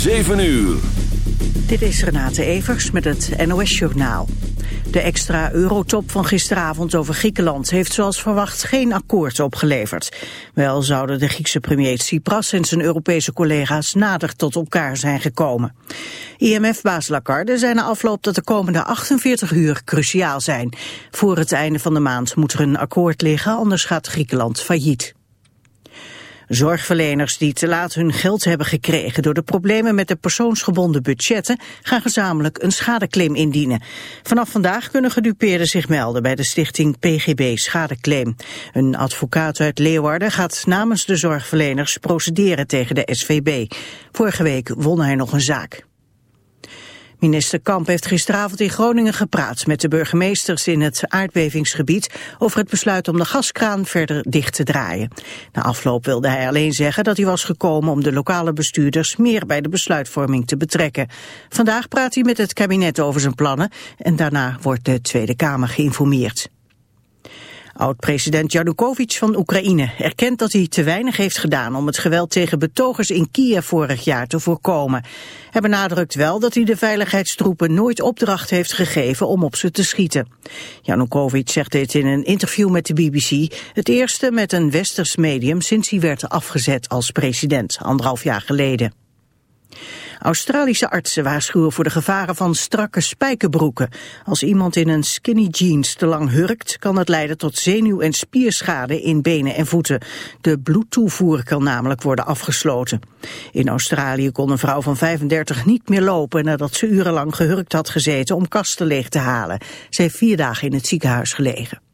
7 uur. Dit is Renate Evers met het NOS Journaal. De extra eurotop van gisteravond over Griekenland heeft zoals verwacht geen akkoord opgeleverd. Wel zouden de Griekse premier Tsipras en zijn Europese collega's nader tot elkaar zijn gekomen. IMF-baas Lagarde zei na afloop dat de komende 48 uur cruciaal zijn. Voor het einde van de maand moet er een akkoord liggen, anders gaat Griekenland failliet. Zorgverleners die te laat hun geld hebben gekregen door de problemen met de persoonsgebonden budgetten gaan gezamenlijk een schadeclaim indienen. Vanaf vandaag kunnen gedupeerden zich melden bij de stichting PGB Schadeclaim. Een advocaat uit Leeuwarden gaat namens de zorgverleners procederen tegen de SVB. Vorige week won hij nog een zaak. Minister Kamp heeft gisteravond in Groningen gepraat met de burgemeesters in het aardbevingsgebied over het besluit om de gaskraan verder dicht te draaien. Na afloop wilde hij alleen zeggen dat hij was gekomen om de lokale bestuurders meer bij de besluitvorming te betrekken. Vandaag praat hij met het kabinet over zijn plannen en daarna wordt de Tweede Kamer geïnformeerd. Oud-president Janukovic van Oekraïne erkent dat hij te weinig heeft gedaan om het geweld tegen betogers in Kiev vorig jaar te voorkomen. Hij benadrukt wel dat hij de veiligheidstroepen nooit opdracht heeft gegeven om op ze te schieten. Janukovic zegt dit in een interview met de BBC, het eerste met een westers medium sinds hij werd afgezet als president, anderhalf jaar geleden. Australische artsen waarschuwen voor de gevaren van strakke spijkerbroeken. Als iemand in een skinny jeans te lang hurkt, kan het leiden tot zenuw- en spierschade in benen en voeten. De bloedtoevoer kan namelijk worden afgesloten. In Australië kon een vrouw van 35 niet meer lopen nadat ze urenlang gehurkt had gezeten om kasten leeg te halen. Ze heeft vier dagen in het ziekenhuis gelegen.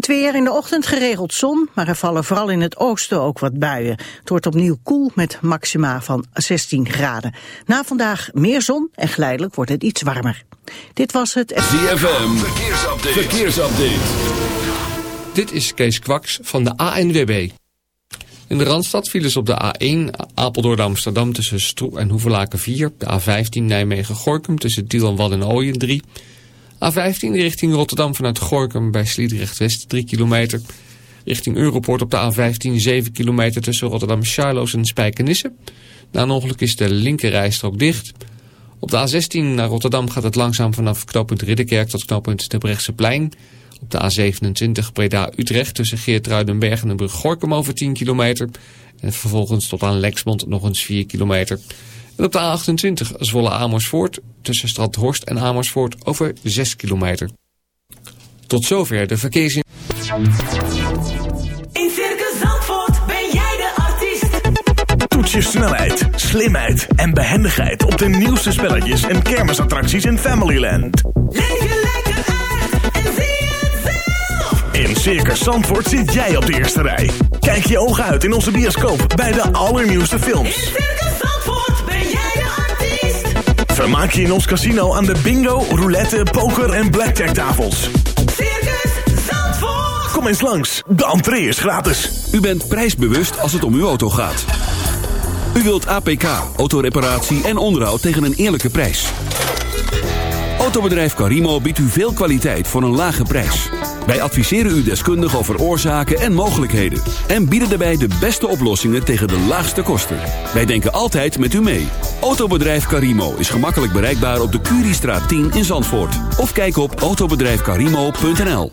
Het weer in de ochtend geregeld zon, maar er vallen vooral in het oosten ook wat buien. Het wordt opnieuw koel met maxima van 16 graden. Na vandaag meer zon en geleidelijk wordt het iets warmer. Dit was het... ZFM, verkeersupdate. verkeersupdate. Dit is Kees Kwaks van de ANWB. In de Randstad vielen ze op de A1 Apeldoorn Amsterdam tussen Stroe en Hoevelaken 4. De A15 Nijmegen-Gorkum tussen Tiel en Wad en Ooyen 3. A15 richting Rotterdam vanuit Gorkum bij Sliedrecht-West 3 kilometer. Richting Europort op de A15 7 kilometer tussen Rotterdam-Charloes en Spijkenisse. Na een ongeluk is de linkerrijstrook dicht. Op de A16 naar Rotterdam gaat het langzaam vanaf knooppunt Ridderkerk tot knooppunt Terbrechtseplein. Op de A27 Breda-Utrecht tussen Geertruidenberg en de brug Gorkum over 10 kilometer. En vervolgens tot aan Lexmond nog eens 4 kilometer. En op de A28 Zwolle-Amersfoort tussen Stadhorst en Amersfoort over 6 kilometer. Tot zover de verkeersin. In Circus Zandvoort ben jij de artiest. Toets je snelheid, slimheid en behendigheid op de nieuwste spelletjes en kermisattracties in Familyland. Leef je lekker uit en zie het zelf. In Circus Zandvoort zit jij op de eerste rij. Kijk je ogen uit in onze bioscoop bij de allernieuwste In films. Circus Vermaak je in ons casino aan de bingo, roulette, poker en blackjack tafels. Circus Zandvoort. Kom eens langs, de entree is gratis. U bent prijsbewust als het om uw auto gaat. U wilt APK, autoreparatie en onderhoud tegen een eerlijke prijs. Autobedrijf Carimo biedt u veel kwaliteit voor een lage prijs. Wij adviseren u deskundig over oorzaken en mogelijkheden. En bieden daarbij de beste oplossingen tegen de laagste kosten. Wij denken altijd met u mee. Autobedrijf Carimo is gemakkelijk bereikbaar op de Curiestraat 10 in Zandvoort. Of kijk op autobedrijfcarimo.nl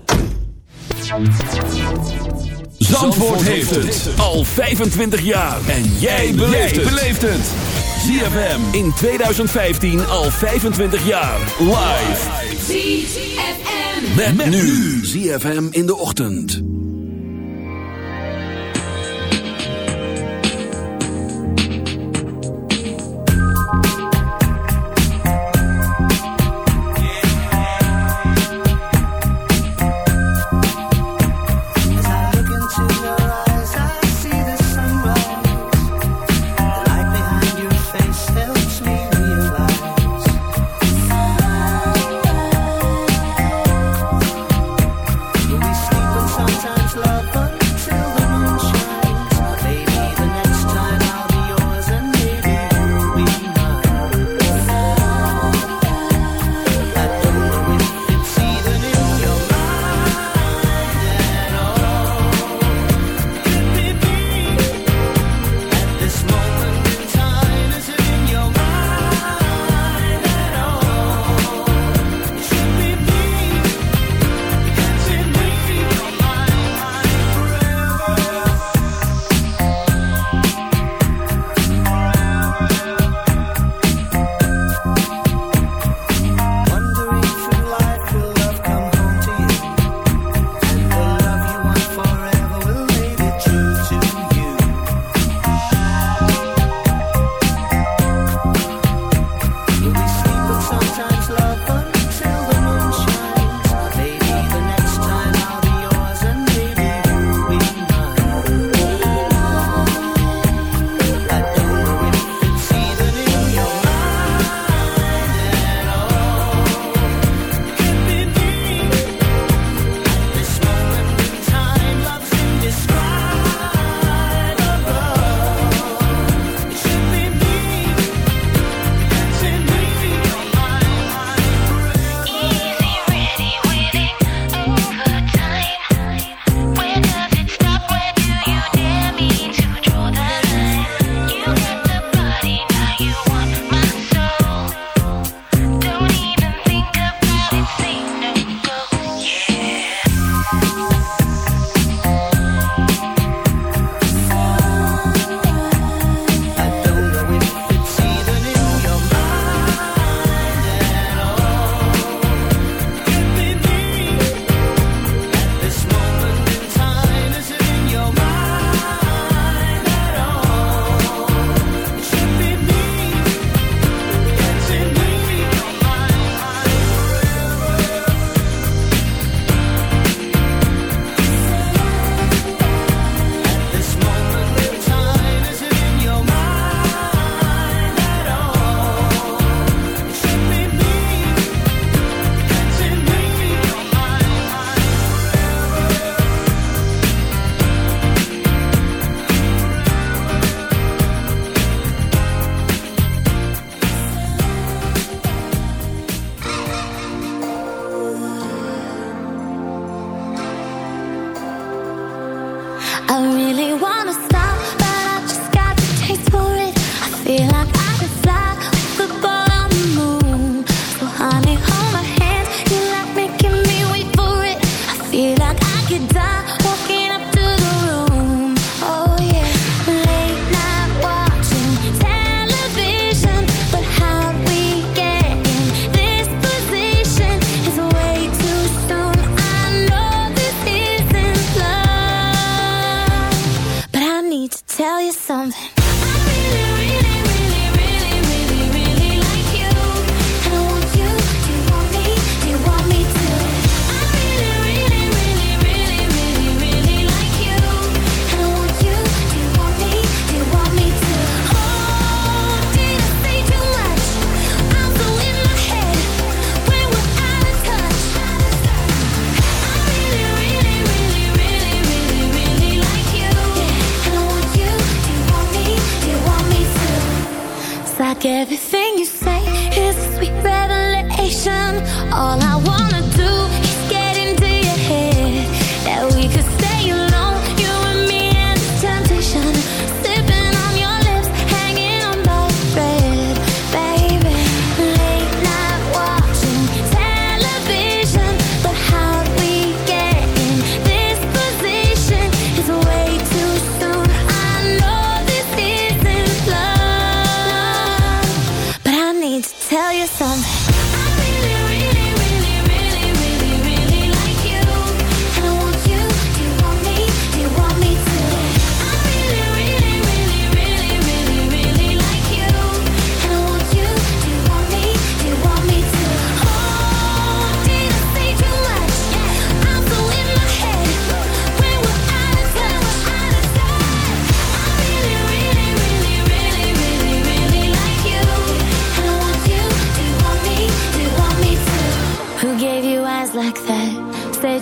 Zandvoort heeft het al 25 jaar. En jij beleeft het. ZFM in 2015 al 25 jaar. Live. ZFM. Met, nu. ZFM in de ochtend.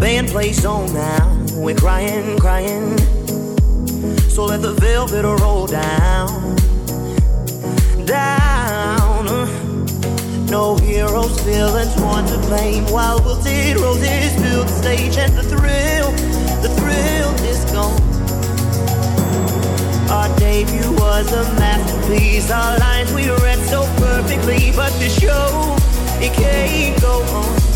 Band plays on now. We're crying, crying. So let the velvet roll down, down. No heroes, villains, one to blame. While wilted roses fill the stage, and the thrill, the thrill is gone. Our debut was a masterpiece. Our lines we read so perfectly, but the show it can't go on.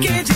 que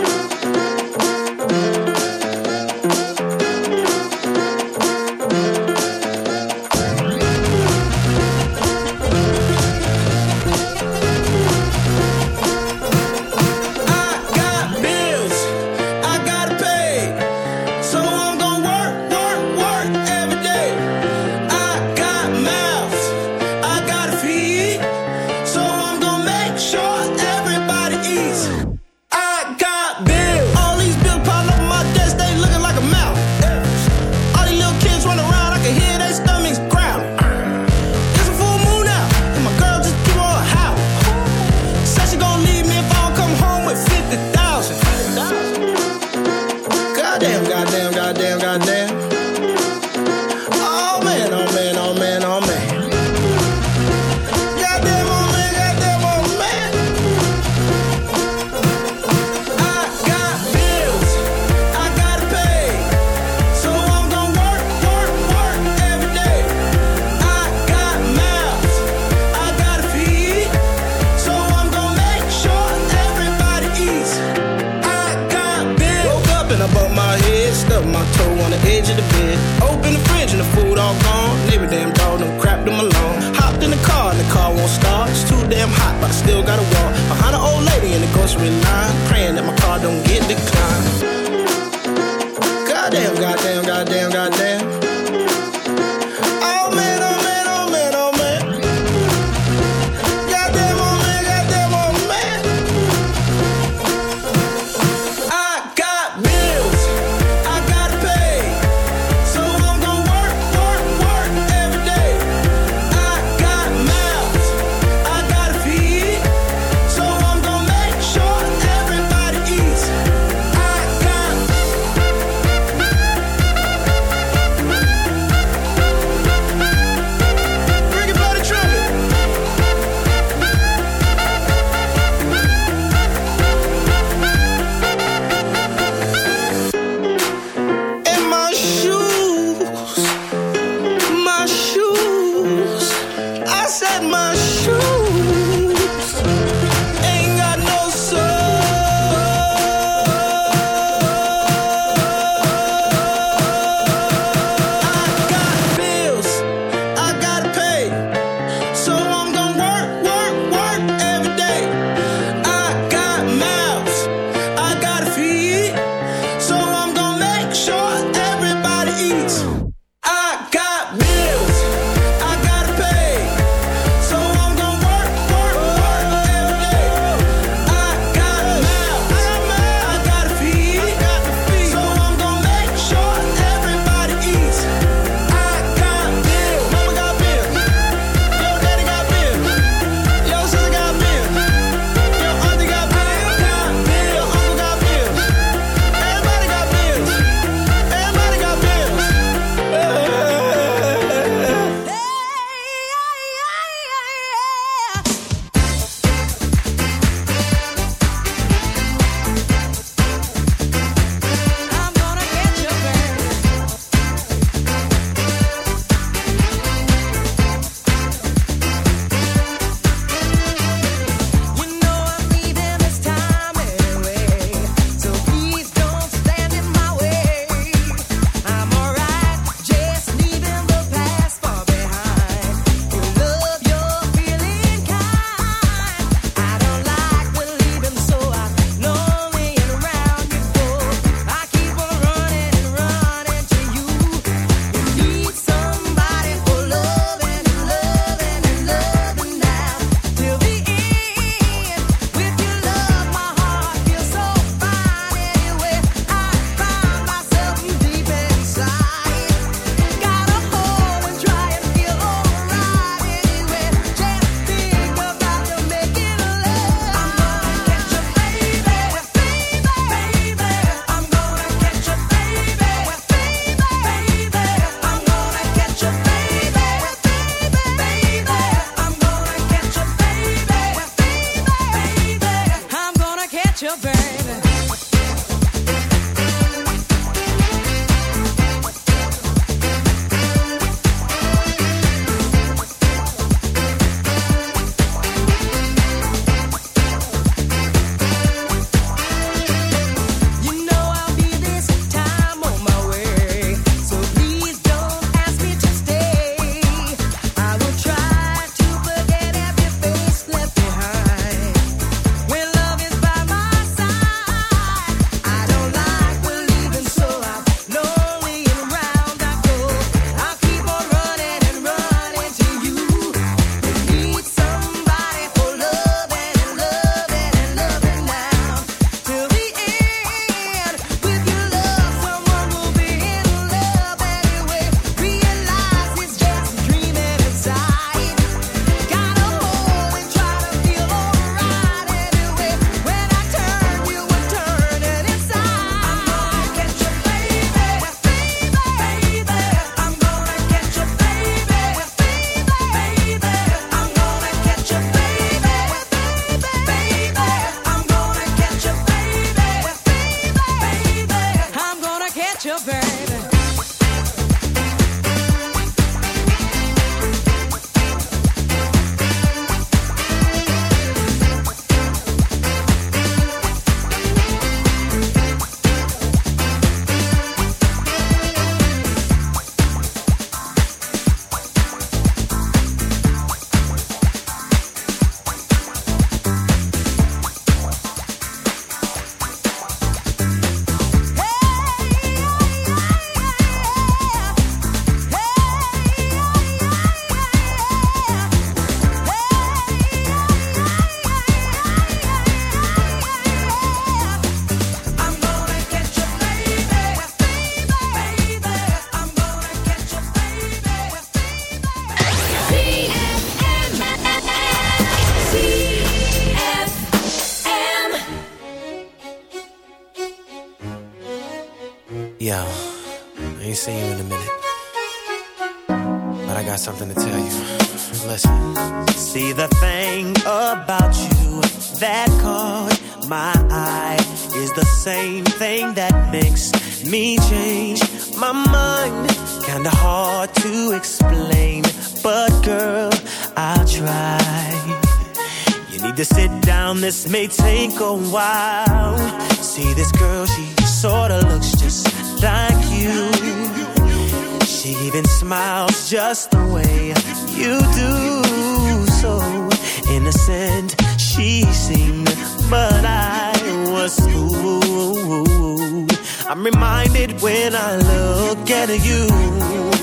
when I look at you.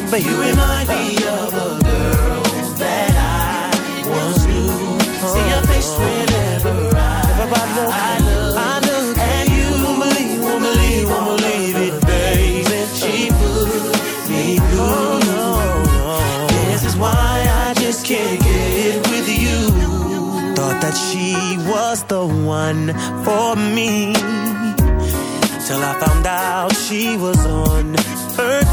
But you remind me of a girl that I once knew. See your face whenever I, look. I look at you. Won't believe, won't believe, won't believe it, baby. She put me through. This is why I just can't get with you. Thought that she was the one for me Till I found out she was on her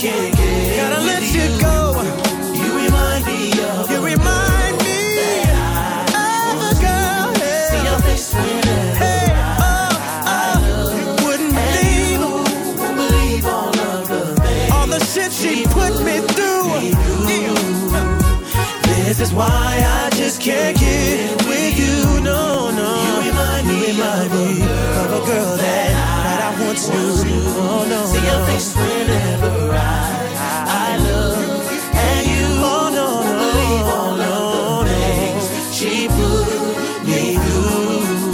can't get Gotta let you, go. You remind me of. You remind me of a See oh, oh. Won't believe all the things. She put me through. This is why I just can't get with you. No, no. You remind me of a girl that once knew. Oh no. See your face whenever I I look at you. Oh no, no, believe all no, no. She put me through.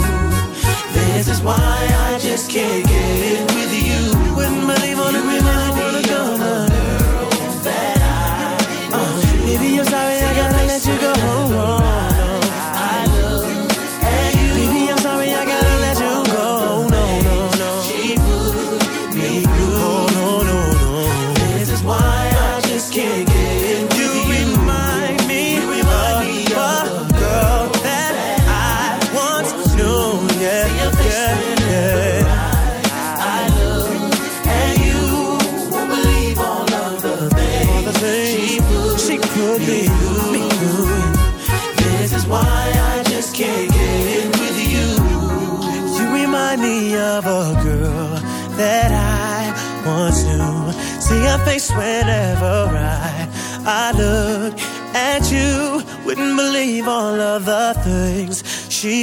This is why I just can't get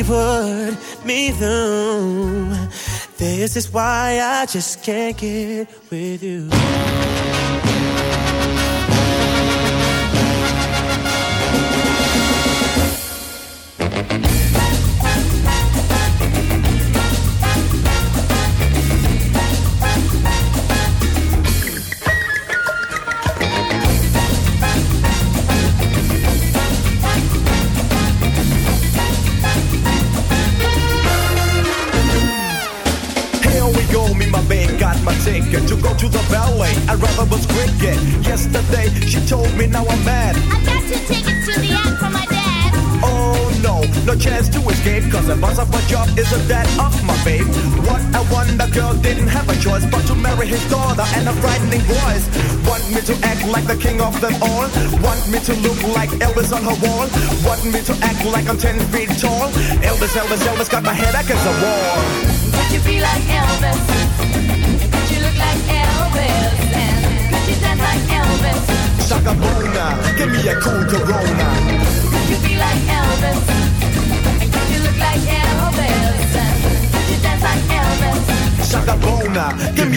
put me through. This is why I just can't get with you. Like I'm 10 feet tall? Elvis, Elvis, Elvis got my head against the wall. Could you be like Elvis? Could you look like Elvis? And could you dance like Elvis? Shaka Bona, give me a cool Corona.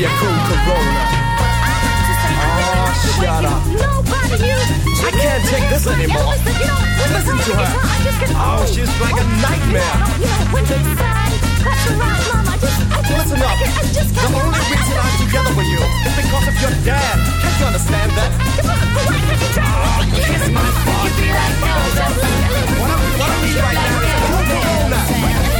Me a cool Corona. Oh, shut up. I can't take this anymore. Listen to her. Oh, she's like a nightmare. You know, when they say, cut the right, mom, I just, I just, Listen up. I, I just The only reason I'm together with you is because of your dad. Can't you understand that? Oh, ah, kiss my butt. You be like What I what I need right now is a cool Corona.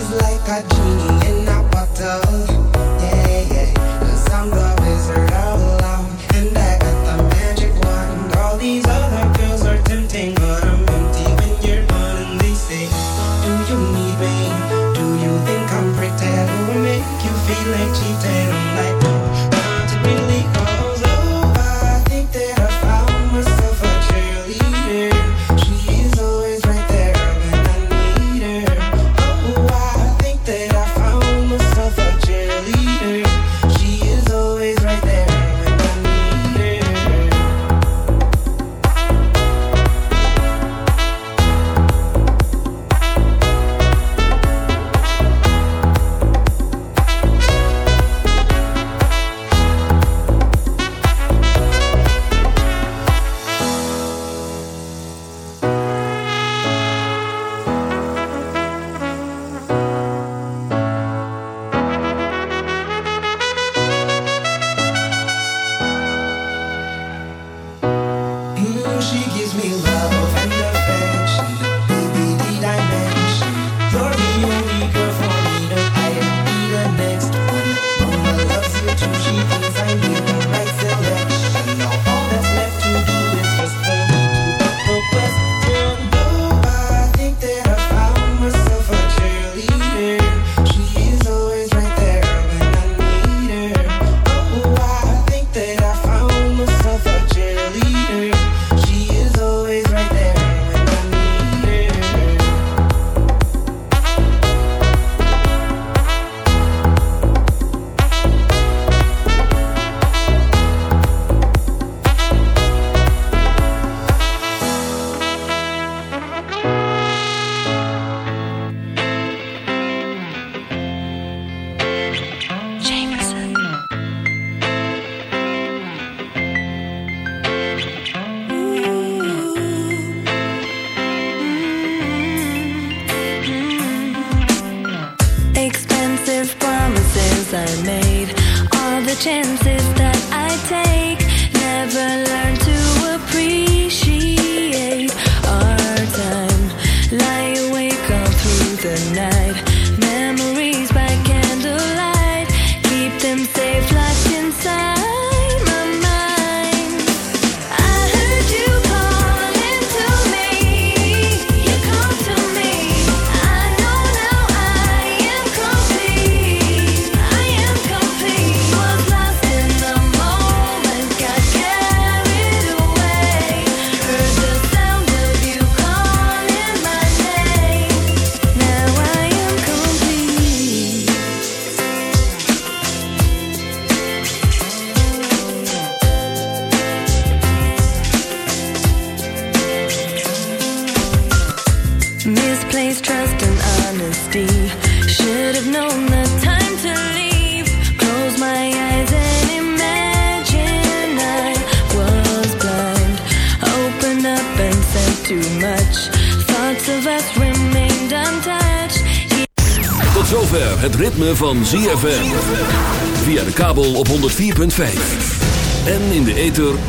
is like a dream.